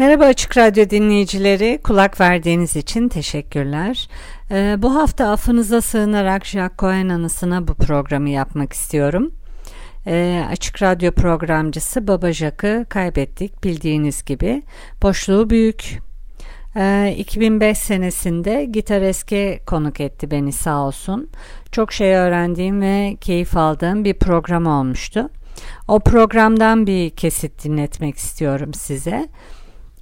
Merhaba Açık Radyo dinleyicileri, kulak verdiğiniz için teşekkürler. Ee, bu hafta affınıza sığınarak Jacques Cohen anısına bu programı yapmak istiyorum. Ee, Açık Radyo programcısı Baba Jacques'ı kaybettik bildiğiniz gibi. Boşluğu büyük. Ee, 2005 senesinde Gitar Eski konuk etti beni sağ olsun. Çok şey öğrendiğim ve keyif aldığım bir program olmuştu. O programdan bir kesit dinletmek istiyorum size.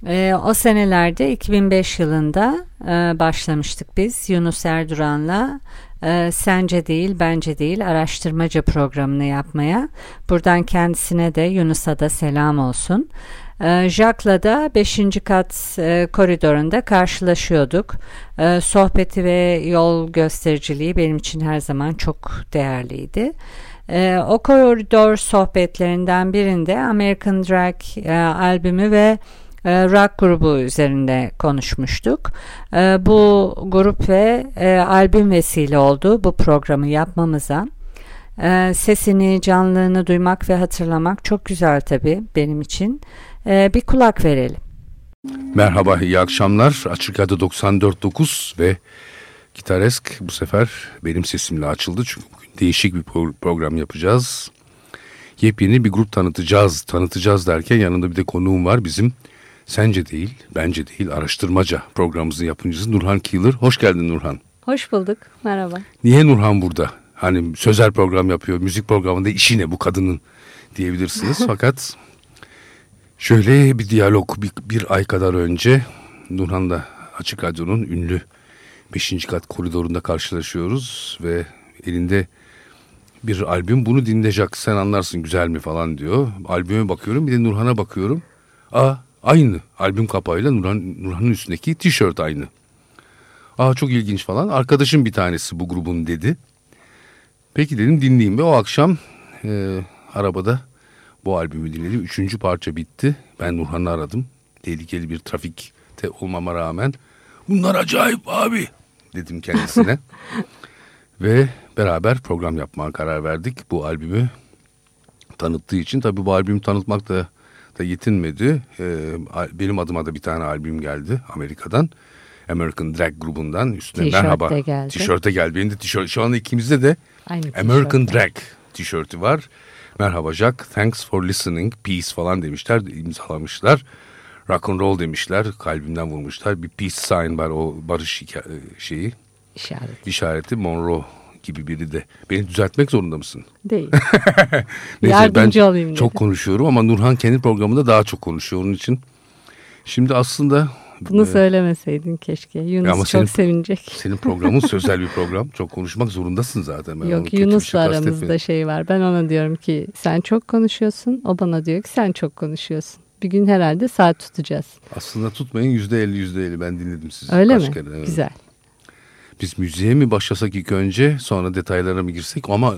E, o senelerde 2005 yılında e, başlamıştık biz Yunus Erduran'la e, Sence Değil Bence Değil araştırmaca programını yapmaya. Buradan kendisine de Yunus'a da selam olsun. E, Jacques'la da 5. kat e, koridorunda karşılaşıyorduk. E, sohbeti ve yol göstericiliği benim için her zaman çok değerliydi. E, o koridor sohbetlerinden birinde American Drag e, albümü ve e, rock grubu üzerinde konuşmuştuk. E, bu grup ve e, albüm vesile oldu bu programı yapmamıza. Sesini, canlılığını duymak ve hatırlamak çok güzel tabii benim için. Bir kulak verelim. Merhaba, iyi akşamlar. Açık Radyo 94.9 ve Gitaresk bu sefer benim sesimle açıldı. Çünkü bugün değişik bir program yapacağız. Yepyeni bir grup tanıtacağız. Tanıtacağız derken yanında bir de konuğum var bizim Sence değil, bence değil araştırmaca programımızın yapımcısı Nurhan Keeler. Hoş geldin Nurhan. Hoş bulduk, merhaba. Niye Nurhan burada? Hani sözel program yapıyor, müzik programında işi ne bu kadının diyebilirsiniz. Fakat şöyle bir diyalog bir, bir ay kadar önce Nurhan'la Açık Radyo'nun ünlü 5. kat koridorunda karşılaşıyoruz ve elinde bir albüm bunu dinleyecek sen anlarsın güzel mi falan diyor. Albüme bakıyorum bir de Nurhan'a bakıyorum. Aa Aynı albüm kapağıyla Nurhan, Nurhan'ın üstündeki tişört aynı. Aa çok ilginç falan. Arkadaşım bir tanesi bu grubun dedi. Peki dedim dinleyeyim ve o akşam e, arabada bu albümü dinledim. Üçüncü parça bitti. Ben Nurhan'ı aradım. Tehlikeli bir trafikte olmama rağmen. Bunlar acayip abi dedim kendisine. ve beraber program yapmaya karar verdik. Bu albümü tanıttığı için. Tabii bu albümü tanıtmak da da yetinmedi. Ee, benim adıma da bir tane albüm geldi Amerika'dan. American Drag grubundan üstüne T-shirt merhaba. Geldi. Tişörte geldi. Benim de tişört. Şu anda ikimizde de Aynı American Drag tişörtü var. Merhaba Jack, thanks for listening, peace falan demişler, imzalamışlar. Rock and roll demişler, kalbimden vurmuşlar. Bir peace sign var o barış şeyi. İşareti. İşareti Monroe gibi biri de. Beni düzeltmek zorunda mısın? Değil. Neyse, Yardımcı ben olayım. Çok konuşuyorum ama Nurhan kendi programında daha çok konuşuyor onun için. Şimdi aslında... Bunu e, söylemeseydin keşke. Yunus ama çok senin, sevinecek. Senin programın sözel bir program. Çok konuşmak zorundasın zaten. Ben Yok Yunus'la aramızda şey var. Ben ona diyorum ki sen çok konuşuyorsun. O bana diyor ki sen çok konuşuyorsun. Bir gün herhalde saat tutacağız. Aslında tutmayın yüzde elli yüzde elli ben dinledim sizi. Öyle mi? Kere. Güzel biz müziğe mi başlasak ilk önce sonra detaylara mı girsek ama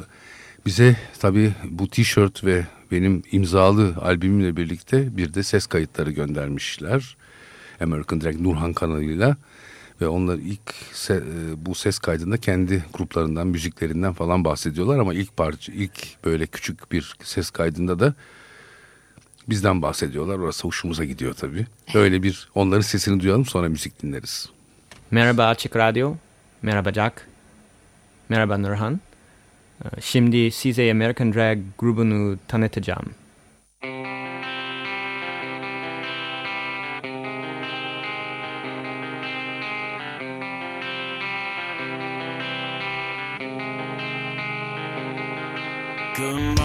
bize tabii bu tişört ve benim imzalı albümümle birlikte bir de ses kayıtları göndermişler. American Drag Nurhan kanalıyla ve onlar ilk se, e, bu ses kaydında kendi gruplarından, müziklerinden falan bahsediyorlar ama ilk parça ilk böyle küçük bir ses kaydında da bizden bahsediyorlar. Orası hoşumuza gidiyor tabii. Böyle bir onların sesini duyalım sonra müzik dinleriz. Merhaba Açık Radyo. Merhaba Jack. Merhaba Nurhan. Ee, şimdi size American Drag grubunu tanıtacağım. Good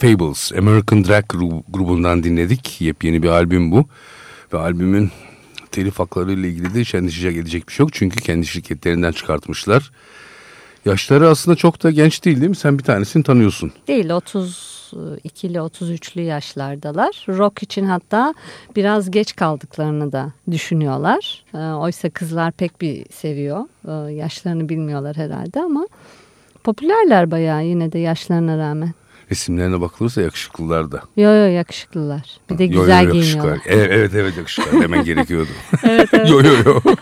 Fables, American Drag grubundan dinledik. Yepyeni bir albüm bu. Ve albümün telif hakları ile ilgili de hiç endişecek edecek bir şey yok. Çünkü kendi şirketlerinden çıkartmışlar. Yaşları aslında çok da genç değil değil mi? Sen bir tanesini tanıyorsun. Değil 32'li 33'lü yaşlardalar. Rock için hatta biraz geç kaldıklarını da düşünüyorlar. Ee, oysa kızlar pek bir seviyor. Ee, yaşlarını bilmiyorlar herhalde ama popülerler bayağı yine de yaşlarına rağmen. Resimlerine bakılırsa yakışıklılar da. Yo yo yakışıklılar. Bir de güzel yo, yo, giyiniyorlar. Evet evet, evet yakışıklılar. Hemen gerekiyordu. evet evet. yo yo yo.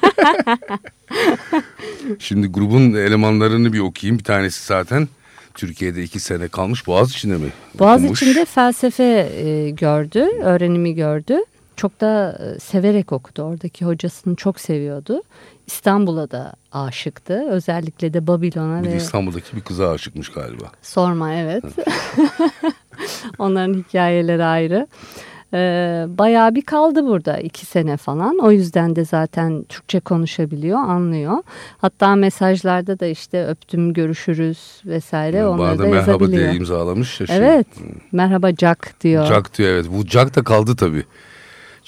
Şimdi grubun elemanlarını bir okuyayım. Bir tanesi zaten Türkiye'de iki sene kalmış. Boğaz içinde mi? Boğaz içinde felsefe e, gördü, öğrenimi gördü. Çok da e, severek okudu. Oradaki hocasını çok seviyordu. İstanbul'a da aşıktı. Özellikle de Babilon'a. Ve... İstanbul'daki bir kıza aşıkmış galiba. Sorma evet. Onların hikayeleri ayrı. Ee, bayağı bir kaldı burada iki sene falan. O yüzden de zaten Türkçe konuşabiliyor, anlıyor. Hatta mesajlarda da işte öptüm, görüşürüz vesaire yani onları da merhaba yazabiliyor. Diye imzalamış. Ya şey. Evet, merhaba Jack diyor. Jack diyor evet. Bu Jack da kaldı tabii.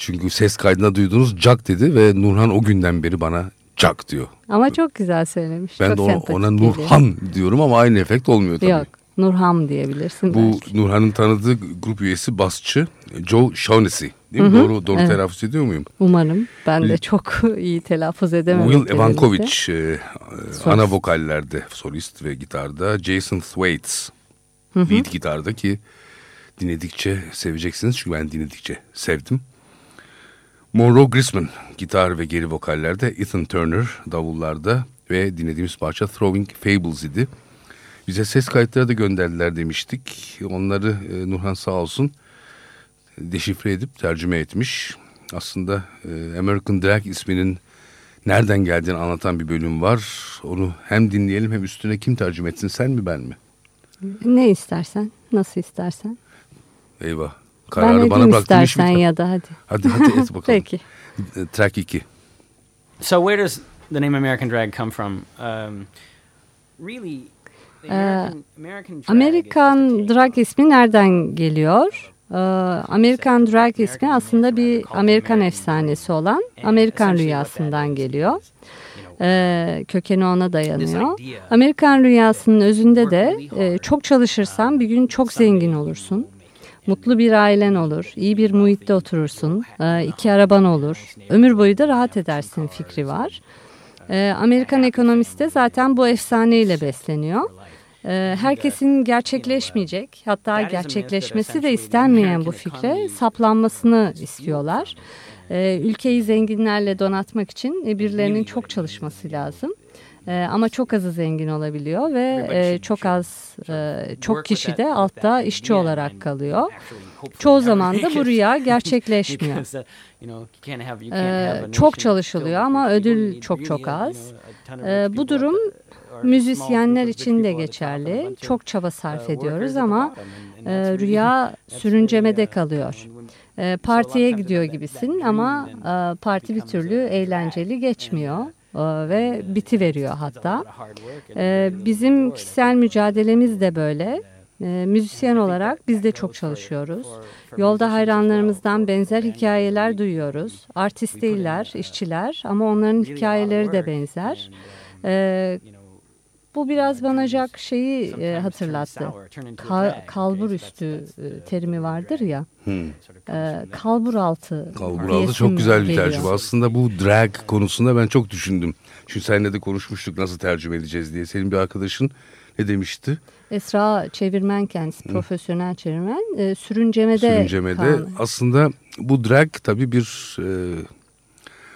Çünkü ses kaydında duyduğunuz Jack dedi ve Nurhan o günden beri bana Jack diyor. Ama çok güzel söylemiş. Ben çok de ona, ona Nurhan geliyor. diyorum ama aynı efekt olmuyor tabii. Yok Nurhan diyebilirsin. Bu belki. Nurhan'ın tanıdığı grup üyesi basçı Joe Shaughnessy. Değil mi? Hı hı. Doğru doğru evet. telaffuz ediyor muyum? Umarım. Ben de çok iyi telaffuz edemedim. Will Evankovic e, ana vokallerde solist ve gitarda. Jason Thwaites lead gitarda ki dinledikçe seveceksiniz. Çünkü ben dinledikçe sevdim. Monroe Grisman gitar ve geri vokallerde. Ethan Turner davullarda ve dinlediğimiz parça Throwing Fables idi. Bize ses kayıtları da gönderdiler demiştik. Onları e, Nurhan sağ olsun deşifre edip tercüme etmiş. Aslında e, American Drag isminin nereden geldiğini anlatan bir bölüm var. Onu hem dinleyelim hem üstüne kim tercüme etsin sen mi ben mi? Ne istersen, nasıl istersen. Eyvah. Kararı ben bana bıraktın istersen ya da hadi. Hadi hadi et bakalım. Peki. Track 2. So where does the name American Drag come from? Um, really American Drag ismi nereden geliyor? Ee, American Drag ismi aslında bir Amerikan efsanesi olan Amerikan rüyasından geliyor. Ee, kökeni ona dayanıyor. Amerikan rüyasının özünde de e, çok çalışırsan bir gün çok zengin olursun. Mutlu bir ailen olur, iyi bir muhitte oturursun, e, iki araban olur, ömür boyu da rahat edersin fikri var. E, Amerikan ekonomisi de zaten bu efsaneyle besleniyor. Ee, herkesin gerçekleşmeyecek hatta gerçekleşmesi de istenmeyen bu fikre saplanmasını istiyorlar. Ülkeyi zenginlerle donatmak için e, birilerinin çok çalışması lazım. Ee, ama çok azı zengin olabiliyor ve e, çok az e, çok kişi de altta işçi olarak kalıyor. Çoğu zaman da bu rüya gerçekleşmiyor. Ee, çok çalışılıyor ama ödül çok çok az. Ee, bu durum müzisyenler için de geçerli. Çok çaba sarf ediyoruz ama e, rüya sürüncemede kalıyor. E, partiye gidiyor gibisin ama e, parti bir türlü eğlenceli geçmiyor e, ve biti veriyor hatta. E, bizim kişisel mücadelemiz de böyle. E, müzisyen olarak biz de çok çalışıyoruz. Yolda hayranlarımızdan benzer hikayeler duyuyoruz. Artist değiller, işçiler ama onların hikayeleri de benzer. Bu biraz bana Jack şeyi e, hatırlattı. Ka kalbur üstü e, terimi vardır ya. Hmm. E, kalbur altı. Kalbur altı çok güzel bir tercüme. Aslında bu drag konusunda ben çok düşündüm. Çünkü seninle de konuşmuştuk nasıl tercüme edeceğiz diye. Senin bir arkadaşın ne demişti? Esra çevirmen kendisi, hmm. profesyonel çevirmen. E, sürüncemede. Sürüncemede. Kan. Aslında bu drag tabii bir... E,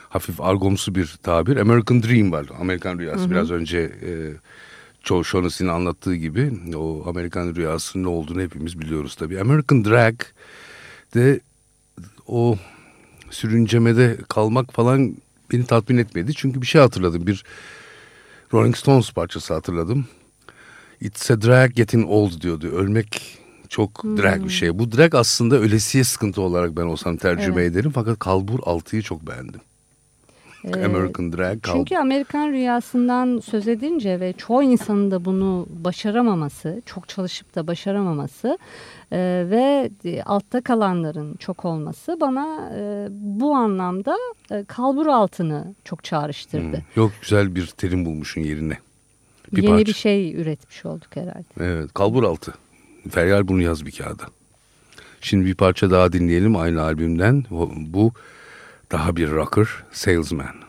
hafif argomsu bir tabir. American Dream var. Amerikan rüyası. Hı hı. Biraz önce e, Joe Shaughnessy'nin anlattığı gibi o Amerikan rüyasının ne olduğunu hepimiz biliyoruz tabii. American Drag de o sürüncemede kalmak falan beni tatmin etmedi. Çünkü bir şey hatırladım. Bir Rolling Stones parçası hatırladım. It's a drag getting old diyordu. Ölmek çok hmm. drag bir şey. Bu drag aslında ölesiye sıkıntı olarak ben olsam tercüme evet. ederim. Fakat kalbur altıyı çok beğendim. Ee, American Drag. Çünkü Amerikan rüyasından söz edince ve çoğu insanın da bunu başaramaması, çok çalışıp da başaramaması e, ve altta kalanların çok olması bana e, bu anlamda e, kalbur altını çok çağrıştırdı. Hmm, yok güzel bir terim bulmuşun yerine. Bir Yeni parça. bir şey üretmiş olduk herhalde. Evet kalbur altı. Feryal bunu yaz bir kağıda. Şimdi bir parça daha dinleyelim aynı albümden. Bu daha bir rocker, Salesman.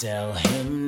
Tell him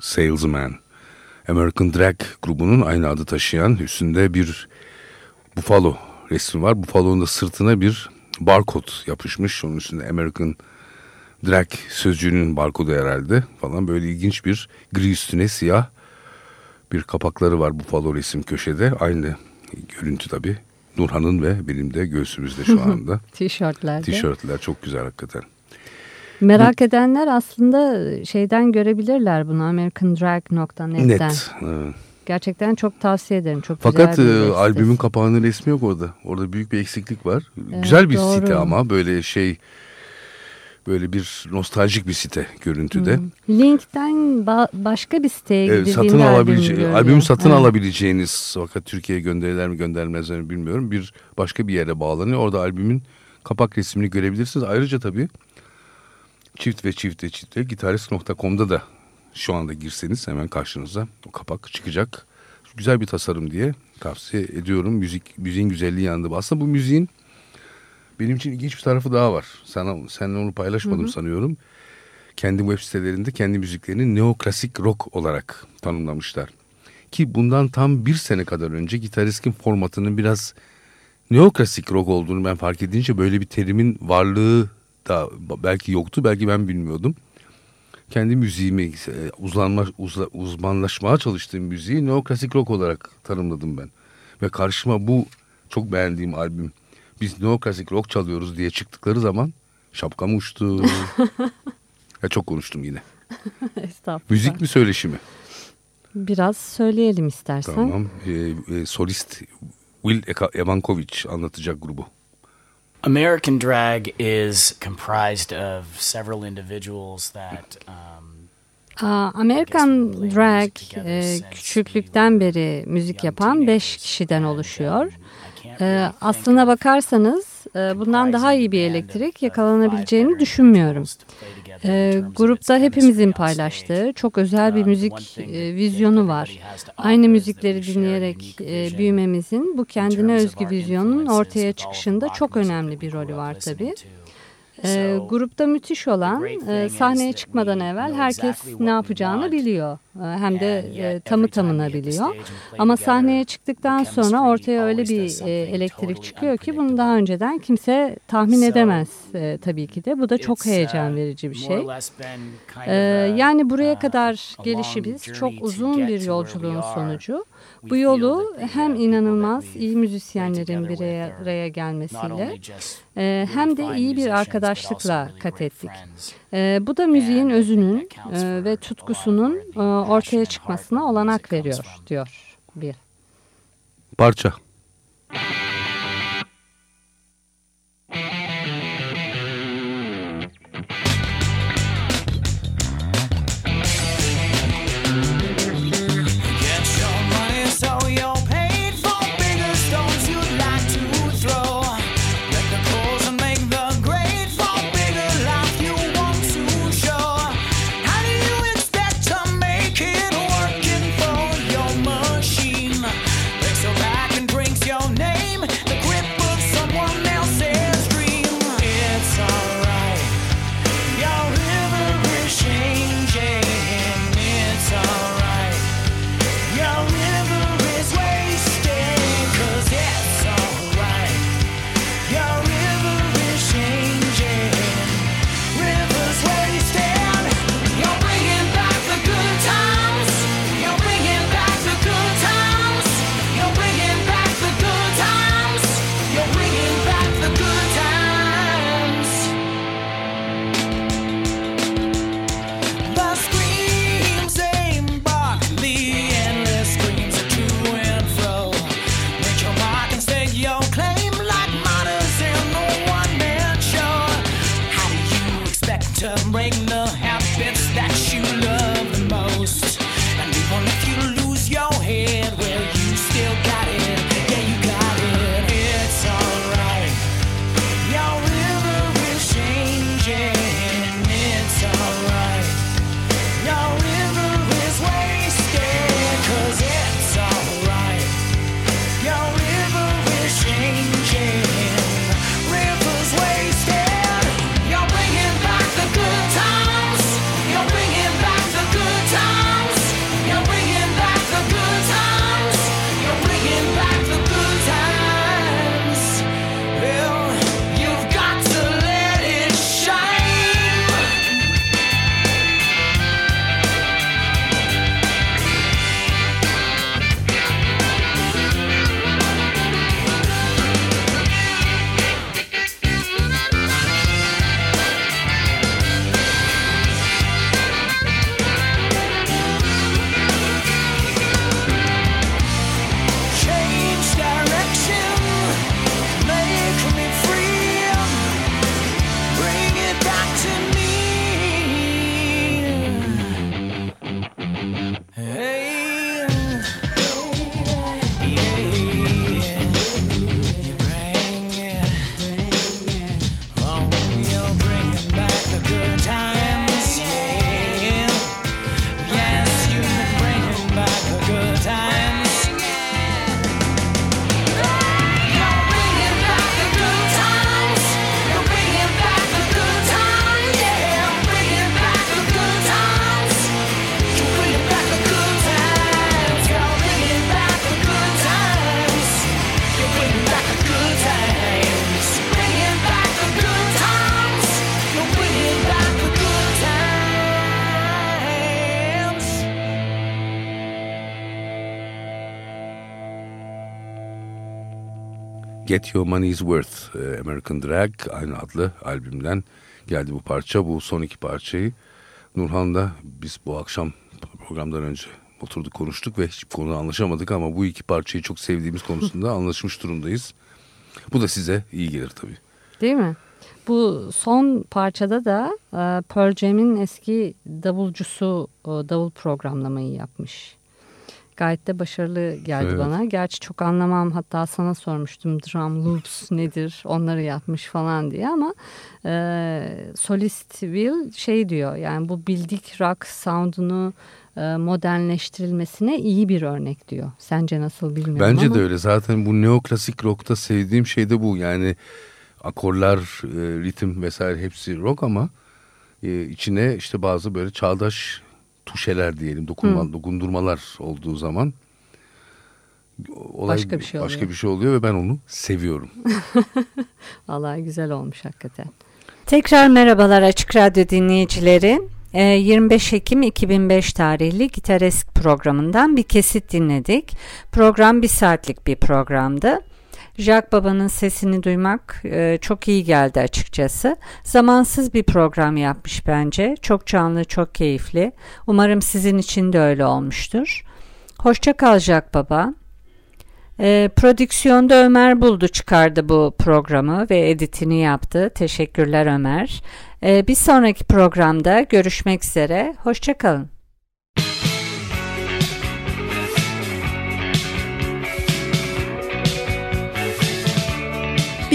Salesman. American Drag grubunun aynı adı taşıyan üstünde bir Buffalo resmi var. Buffalo'nun da sırtına bir barkod yapışmış. Onun üstünde American Drag sözcüğünün barkodu herhalde falan böyle ilginç bir gri üstüne siyah bir kapakları var Buffalo resim köşede. Aynı görüntü tabi. Nurhan'ın ve benim de göğsümüzde şu anda. Tişörtlerde. Tişörtler çok güzel hakikaten. Merak edenler aslında şeyden görebilirler bunu americandrag.net'ten. Net. Evet. Gerçekten çok tavsiye ederim. Çok Fakat güzel e, albümün kapağının resmi yok orada. Orada büyük bir eksiklik var. Evet, güzel bir doğru. site ama böyle şey Böyle bir nostaljik bir site görüntüde. Hmm. Link'ten ba başka bir siteye evet, satın alabileceğiniz, albüm satın evet. alabileceğiniz fakat Türkiye'ye gönderiler mi gönderilmez mi bilmiyorum. Bir başka bir yere bağlanıyor. Orada albümün kapak resmini görebilirsiniz. Ayrıca tabii çift ve çifte çifte gitarist.com'da da şu anda girseniz hemen karşınıza o kapak çıkacak. Güzel bir tasarım diye tavsiye ediyorum. Müzik müziğin güzelliği yanında. Aslında bu müziğin benim için ilginç bir tarafı daha var. Sana seninle onu paylaşmadım hı hı. sanıyorum. Kendi web sitelerinde kendi müziklerini neoklasik rock olarak tanımlamışlar. Ki bundan tam bir sene kadar önce gitaristin formatının biraz neoklasik rock olduğunu ben fark edince böyle bir terimin varlığı da belki yoktu belki ben bilmiyordum. Kendi müziğimi e, uzlanma, uzla, uzmanlaşmaya çalıştığım müziği neoklasik rock olarak tanımladım ben. Ve karşıma bu çok beğendiğim albüm biz neoklasik rock çalıyoruz diye çıktıkları zaman şapkam uçtu. ya çok konuştum yine. Estağfurullah. Müzik mi söyleşi mi? Biraz söyleyelim istersen. Tamam. Ee, e, solist Will Evankovic anlatacak grubu. American drag is comprised of several individuals that um, Amerikan Drag e, küçüklükten beri müzik yapan beş kişiden oluşuyor. E, aslına bakarsanız bundan daha iyi bir elektrik yakalanabileceğini düşünmüyorum. E, grupta hepimizin paylaştığı çok özel bir müzik e, vizyonu var. Aynı müzikleri dinleyerek e, büyümemizin bu kendine özgü vizyonun ortaya çıkışında çok önemli bir rolü var tabii. E, grupta müthiş olan e, sahneye çıkmadan evvel herkes ne yapacağını biliyor. E, hem de e, tamı tamına biliyor. Ama sahneye çıktıktan sonra ortaya öyle bir e, elektrik çıkıyor ki bunu daha önceden kimse tahmin edemez e, tabii ki de. Bu da çok heyecan verici bir şey. E, yani buraya kadar gelişimiz çok uzun bir yolculuğun sonucu. Bu yolu hem inanılmaz iyi müzisyenlerin bir araya gelmesiyle e, hem de iyi bir arkadaşlıkla kat ettik. E, bu da müziğin özünün e, ve tutkusunun ortaya çıkmasına olanak veriyor diyor bir. Parça. Get Your Money's Worth e, American Drag aynı adlı albümden geldi bu parça. Bu son iki parçayı Nurhan'da biz bu akşam programdan önce oturduk konuştuk ve hiç konuda anlaşamadık ama bu iki parçayı çok sevdiğimiz konusunda anlaşmış durumdayız. Bu da size iyi gelir tabii. Değil mi? Bu son parçada da e, Pearl Jam'in eski davulcusu davul programlamayı yapmış. Gayet de başarılı geldi evet. bana. Gerçi çok anlamam hatta sana sormuştum drum loops nedir onları yapmış falan diye ama e, solist Will şey diyor yani bu bildik rock sound'unu e, modernleştirilmesine iyi bir örnek diyor. Sence nasıl bilmiyorum Bence ama. de öyle zaten bu neoklasik rock'ta sevdiğim şey de bu yani akorlar, e, ritim vesaire hepsi rock ama e, içine işte bazı böyle çağdaş tuşeler diyelim, dokunma, hmm. dokundurmalar olduğu zaman olay başka bir şey başka oluyor. bir şey oluyor ve ben onu seviyorum. Vallahi güzel olmuş hakikaten. Tekrar merhabalar Açık Radyo dinleyicileri. 25 ee, Ekim 2005 tarihli Gitaresk programından bir kesit dinledik. Program bir saatlik bir programdı. Jack Baba'nın sesini duymak e, çok iyi geldi açıkçası. Zamansız bir program yapmış bence. Çok canlı, çok keyifli. Umarım sizin için de öyle olmuştur. Hoşça kal Jack Baba. E, prodüksiyonda Ömer Buldu çıkardı bu programı ve editini yaptı. Teşekkürler Ömer. E, bir sonraki programda görüşmek üzere. Hoşçakalın.